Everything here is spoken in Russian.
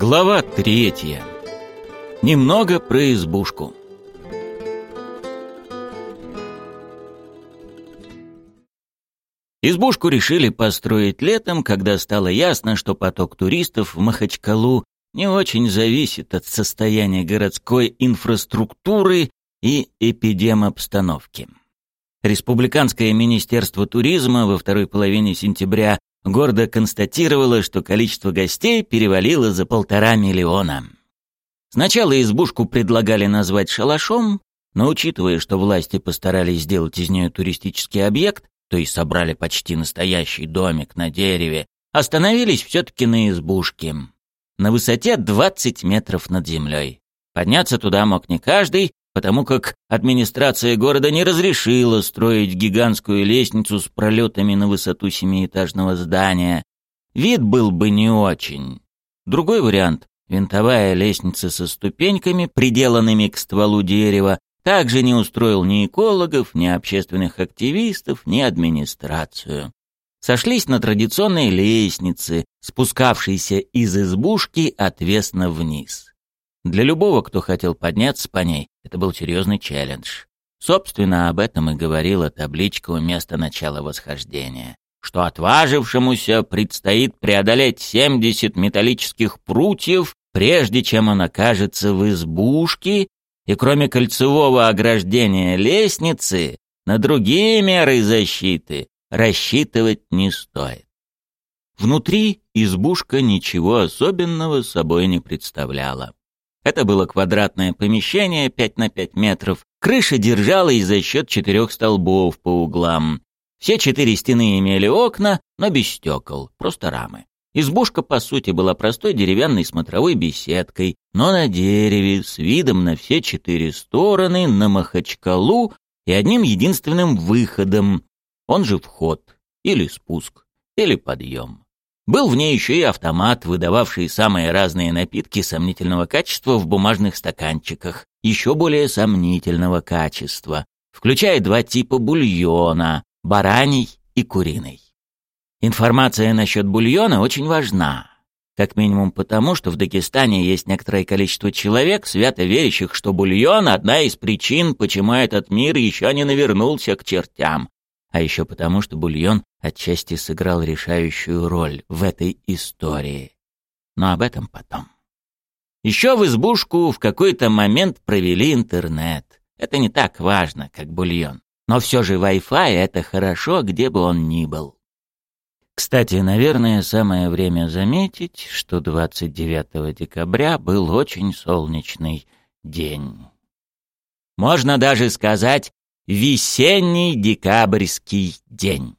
Глава третья. Немного про избушку. Избушку решили построить летом, когда стало ясно, что поток туристов в Махачкалу не очень зависит от состояния городской инфраструктуры и эпидемобстановки. Республиканское министерство туризма во второй половине сентября гордо констатировало, что количество гостей перевалило за полтора миллиона. Сначала избушку предлагали назвать шалашом, но учитывая, что власти постарались сделать из нее туристический объект, то есть собрали почти настоящий домик на дереве, остановились все-таки на избушке. На высоте 20 метров над землей. Подняться туда мог не каждый, потому как администрация города не разрешила строить гигантскую лестницу с пролетами на высоту семиэтажного здания. Вид был бы не очень. Другой вариант — винтовая лестница со ступеньками, приделанными к стволу дерева, также не устроил ни экологов, ни общественных активистов, ни администрацию. Сошлись на традиционной лестнице, спускавшейся из избушки отвесно вниз. Для любого, кто хотел подняться по ней, это был серьезный челлендж. Собственно, об этом и говорила табличка у места начала восхождения. Что отважившемуся предстоит преодолеть 70 металлических прутьев, прежде чем он окажется в избушке, и кроме кольцевого ограждения лестницы, на другие меры защиты рассчитывать не стоит. Внутри избушка ничего особенного собой не представляла. Это было квадратное помещение 5 на 5 метров. Крыша держалась за счет четырех столбов по углам. Все четыре стены имели окна, но без стекол, просто рамы. Избушка, по сути, была простой деревянной смотровой беседкой, но на дереве, с видом на все четыре стороны, на Махачкалу и одним единственным выходом, он же вход, или спуск, или подъем. Был в ней еще и автомат, выдававший самые разные напитки сомнительного качества в бумажных стаканчиках, еще более сомнительного качества, включая два типа бульона – бараний и куриный. Информация насчет бульона очень важна. Как минимум потому, что в Дагестане есть некоторое количество человек, свято верящих, что бульон – одна из причин, почему этот мир еще не навернулся к чертям, а еще потому, что бульон отчасти сыграл решающую роль в этой истории. Но об этом потом. Еще в избушку в какой-то момент провели интернет. Это не так важно, как бульон. Но все же Wi-Fi — это хорошо, где бы он ни был. Кстати, наверное, самое время заметить, что 29 декабря был очень солнечный день. Можно даже сказать, весенний декабрьский день.